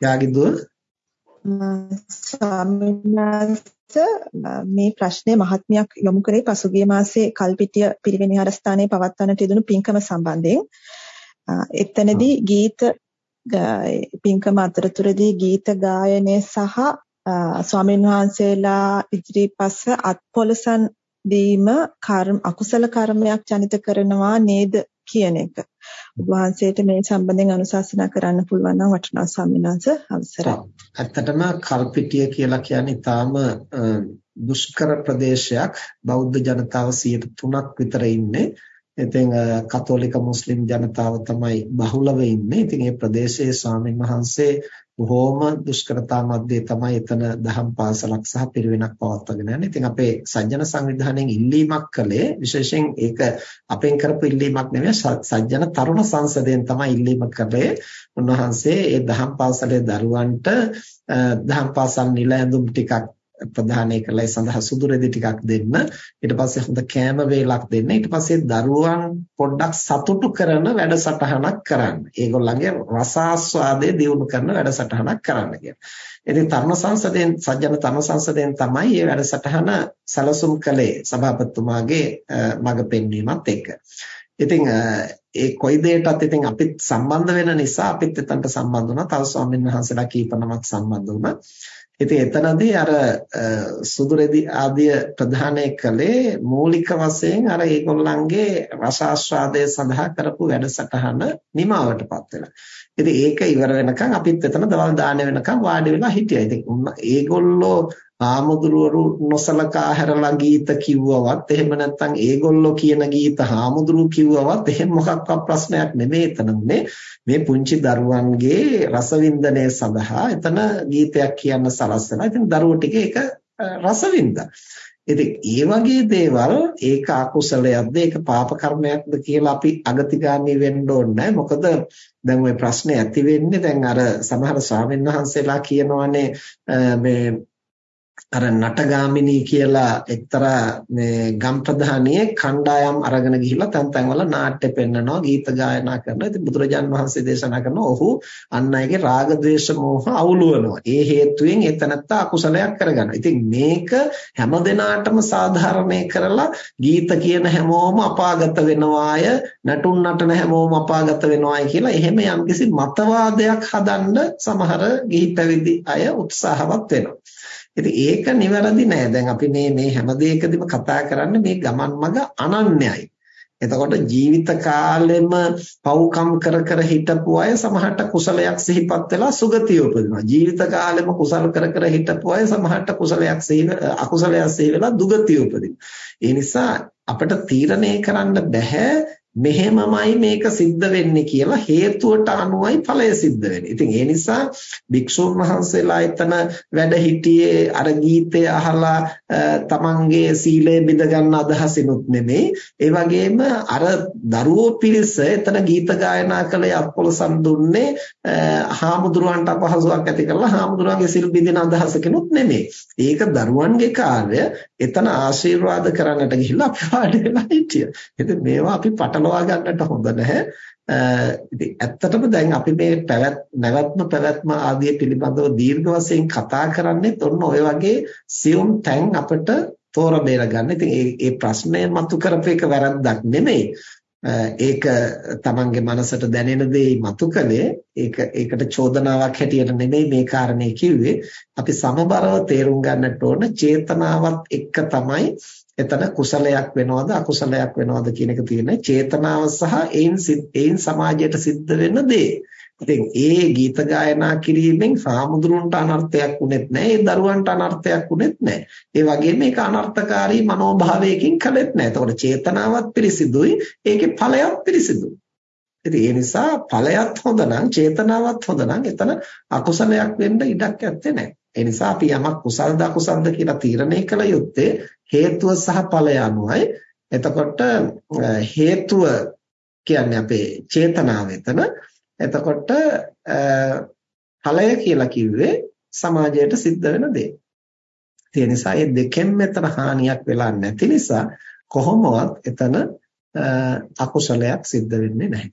යාගිදුව මේ ප්‍රශ්නේ මහත්මියක් යොමු කරේ පසුගිය මාසේ කල්පිටිය පිරිවෙන් විහාරස්ථානයේ පවත්වන්නට යෙදුණු පින්කම සම්බන්ධයෙන්. එතනදී ගීත පින්කම අතරතුරදී ගීත ගායනය සහ ස්වාමීන් වහන්සේලා ඉදිරිපස අත්පොලසන් දීම කර්ම අකුසල කර්මයක් ජනිත කරනවා නේද කියන එක. ඔබ වහන්සේට මේ සම්බන්ධයෙන් අනුශාසනා කරන්න පුළුවන් නම් වටිනා ස්වාමිනාංශ අවසරයි. ඇත්තටම කල්පිටිය කියලා කියන්නේ ඊටාම දුෂ්කර ප්‍රදේශයක් බෞද්ධ ජනතාව 3ක් විතර ඉන්නේ. ඉතින් කතෝලික මුස්ලිම් ජනතාව තමයි බහුලව ඉන්නේ. ඉතින් මේ ප්‍රදේශයේ ස්වාමීන් වහන්සේ බොහෝම දුෂ්කරතා මැද්දේ තමයි එතන දහම් පාසලක් සහ පිරිවෙනක් පවත්වාගෙන යන්නේ. ඉතින් අපේ සජ්ජන සංවිධානයෙන් ඉල්ලීමක් කළේ විශේෂයෙන් ඒක අපෙන් කරපු ඉල්ලීමක් නෙවෙයි සජ්ජන තරුණ සංසදයෙන් තමයි ඉල්ලීම කළේ. උන්වහන්සේ ඒ දහම් පාසලේ දරුවන්ට දහම් පාසල් නිල ඇඳුම් ටිකක් ප්‍රදානය කළා ඒ සඳහා සුදු රෙදි ටිකක් දෙන්න ඊට පස්සේ හොඳ කෑම වේලක් දෙන්න ඊට පස්සේ දරුවන් පොඩ්ඩක් සතුටු කරන වැඩසටහනක් කරන්න. ඒගොල්ලන්ගේ රසාස්වාදය දියුණු කරන වැඩසටහනක් කරන්න කියලා. ඉතින් තරුණ සංසදයෙන් සජ්ජන තරුණ සංසදයෙන් තමයි මේ වැඩසටහන සැලසුම් කළේ සභාපතිතුමාගේ මඟ පෙන්වීමත් එක්ක. ඉතින් ඒ කොයි දෙයකටත් ඉතින් අපිත් සම්බන්ධ වෙන නිසා අපිත් එතනට සම්බන්ධ වුණා. තව ස්වාමීන් වහන්සේලා කීප නමක් සම්බන්ධ වුණා. ඉතින් එතනදී අර සුදුරෙදි ආදිය ප්‍රධානය කළේ මූලික වශයෙන් අර ඒගොල්ලන්ගේ රසාස්වාදය සඳහා කරපු වැඩසටහන නිමාවටපත් වෙලා. ඉතින් ඒක ඉවර වෙනකන් අපිත් එතන දවල් දාන වෙනකන් වාඩි වෙලා හිටියා. ඉතින් ඒගොල්ලෝ හාමුදුරුවරු නොසලකා හැරලා ගීත කිව්වවත් එහෙම නැත්නම් ඒගොල්ලෝ කියන ගීත හාමුදුරුවෝ කිව්වවත් එහෙම මොකක්වත් ප්‍රශ්නයක් නෙමෙයි. එතනනේ මේ පුංචි දරුවන්ගේ රසවින්දනය සඳහා එතන ගීතයක් කියන්න සලස්සලා ඉතින් දරුවෝ ටික ඒක රසවින්දා. ඉතින් ඒ වගේ දේවල් ඒක අකුසලයක්ද ඒක පාප කර්මයක්ද කියලා අපි අගතිගාමී වෙන්න ඕනේ මොකද දැන් ওই ප්‍රශ්නේ ඇති වෙන්නේ දැන් අර සමහර ස්වාමීන් වහන්සේලා කියනවානේ මේ අර නටගාමිනී කියලා එක්තරා මේ ගම් ප්‍රධානියේ කණ්ඩායම් අරගෙන ගිහිල්ලා තැන් තැන්වල නාට්‍ය පෙන්නනවා ගීත ගායනා කරනවා. ඉතින් බුදුරජාන් වහන්සේ දේශනා කරනවා ඔහු අන් අයගේ රාග ద్వේෂ මෝහ අවුලවනවා. ඒ හේතුවෙන් එතනත්ත අකුසලයක් කරගන්නවා. ඉතින් මේක හැම දිනාටම සාධාරණේ කරලා ගීත කියන හැමෝම අපාගත වෙනවාය, නටුන් නටන හැමෝම අපාගත වෙනවාය කියලා එහෙම යම්කිසි මතවාදයක් හදන්න සමහර ගිහි පැවිදි අය උත්සාහවත් වෙනවා. ඉතින් ඒක නිවැරදි නෑ. දැන් අපි මේ මේ හැම දෙයකදීම කතා කරන්නේ මේ ගමන් මඟ අනන්‍යයි. එතකොට ජීවිත කාලෙම පව්කම් කර කර හිටපු අය සමහරට කුසලයක් සිහිපත් වෙලා සුගතිය උපදිනවා. ජීවිත කාලෙම කුසල කර කර හිටපු අය සමහරට කුසලයක් සිහි අකුසලයක් සිහි වෙලා දුගතිය උපදිනවා. ඒ නිසා අපිට තීරණය කරන්න බෑ මෙහෙමමයි මේක සිද්ධ වෙන්නේ කියලා හේතුවට අනුවයි ඵලය සිද්ධ වෙන්නේ. ඉතින් ඒ නිසා භික්ෂුන් වහන්සේලා එතන වැඩ හිටියේ අර ගීතය අහලා තමන්ගේ සීලය බිඳ ගන්න අදහසිනුත් නෙමෙයි. ඒ වගේම අර දරුවෝ පිරිස එතන ගීත ගායනා කළේ අත්පොලසන් දුන්නේ හාමුදුරුවන්ට අපහසුාවක් ඇති කරලා හාමුදුරුවන්ගේ සිල් බිඳින අදහසකිනුත් නෙමෙයි. ඒක දරුවන්ගේ කාර්ය. එතන ආශිර්වාද කරන්නට ගිහිල්ලා අපි වාඩි වෙලා හිටියා. ඉතින් මේවා අපි පටලවා ගන්නට හොඳ නැහැ. ඉතින් ඇත්තටම දැන් අපි මේ පැවැත් නැවැත්ම පැවැත්ම ආදී පිළිබඳව දීර්ඝ වශයෙන් කතා කරන්නේ ඔන්න ඔය වගේ සියුම් තැන් අපිට තෝර බේර ගන්න. ඉතින් මේ මේ ප්‍රශ්නය මතු කරපු එක වැරද්දක් නෙමෙයි. ඒක තමන්ගේ මනසට දැනෙන දේ මතු කළේ. ඒක ඒකට චෝදනාවක් හැටියට නෙමෙයි මේ කාරණේ කිව්වේ. අපි සමබරව තේරුම් ගන්නට ඕන චේතනාවත් එක්ක තමයි එතන කුසලයක් වෙනවද අකුසලයක් වෙනවද කියන එක තියෙන්නේ. චේතනාව සහ ඒන් ඒන් සමාජයට සිද්ධ වෙන දේ. ඉතින් ඒ ගීත ගායනා කිරීමෙන් සාමුදුරුන්ට අනර්ථයක් උනේත් නැහැ. ඒ දරුවන්ට අනර්ථයක් උනේත් නැහැ. ඒ වගේම මේක අනර්ථකාරී මනෝභාවයකින් කළෙත් නැහැ. එතකොට චේතනාවත් පිරිසිදුයි, ඒකේ ඵලයක් පිරිසිදුයි. ඉතින් ඒ නිසා ඵලයත් හොඳ නම් චේතනාවත් හොඳ නම් එතන අකුසලයක් වෙන්න ඉඩක් ඇත්තේ නැහැ. ඒ නිසා අපි යමක් කුසල්ද අකුසල්ද කියලා තීරණය කළ යුත්තේ හේතුව සහ ඵලය අනුවයි. එතකොට හේතුව කියන්නේ අපේ චේතනාව එතන එතකොට ඵලය කියලා කිව්වේ සමාජයට සිද්ධ වෙන දේ. ඒ නිසා මේ දෙකෙන් මෙතන හානියක් වෙලා නැති නිසා කොහොමවත් එතන අකුසලයක් සිද්ධ වෙන්නේ නැහැ.